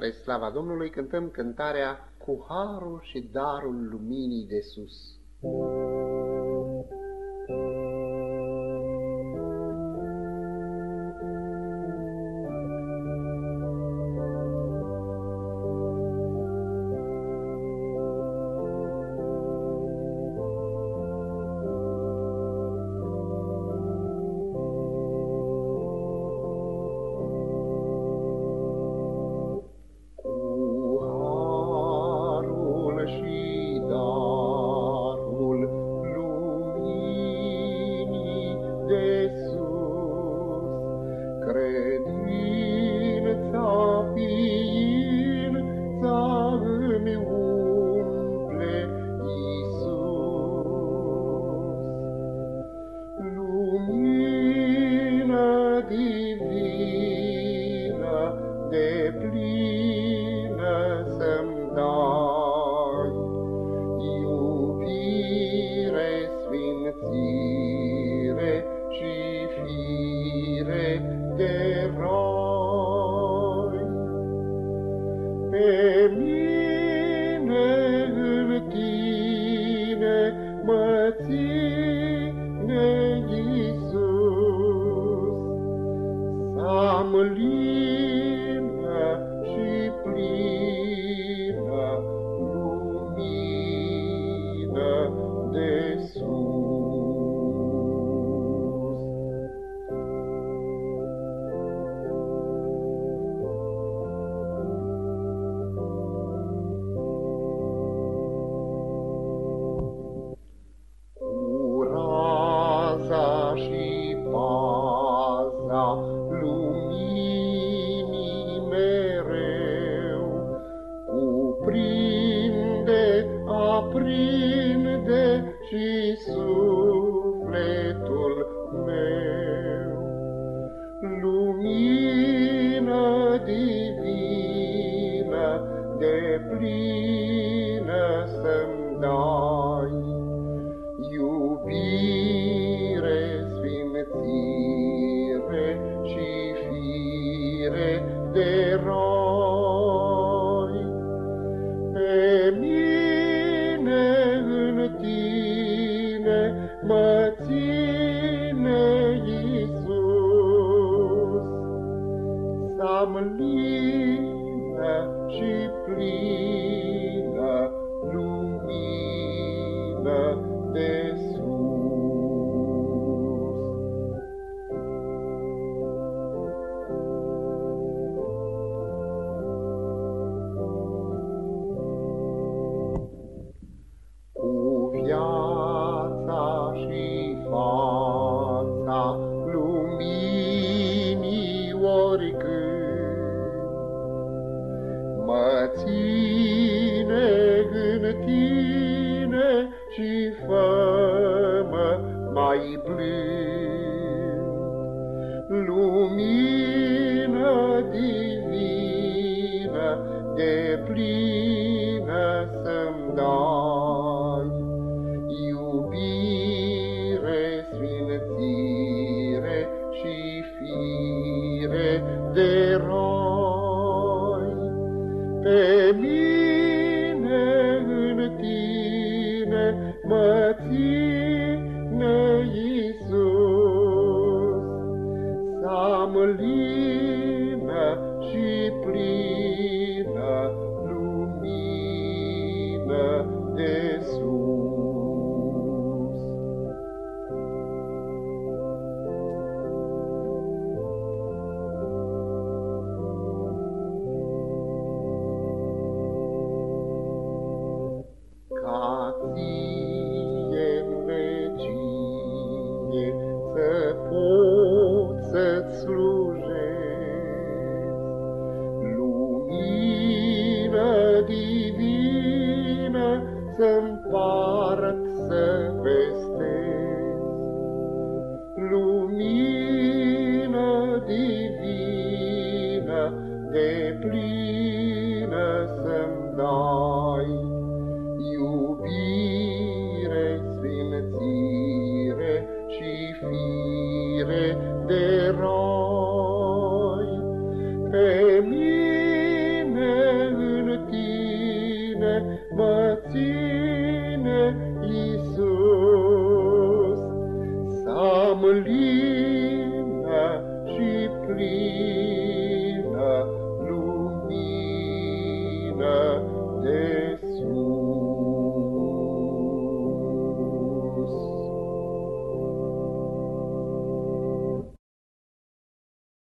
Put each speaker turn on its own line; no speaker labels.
Spre slava Domnului cântăm cântarea Cu harul și darul luminii de sus.
Pe mine în tine mă ține, Iisus, să-am aprinde și sufletul meu. Lumină divină de plină să-mi lină și plină lumină de ține în tine și fă-mă mai blând. Pe mine în tine mă ține, Iisus, să-am lină și plină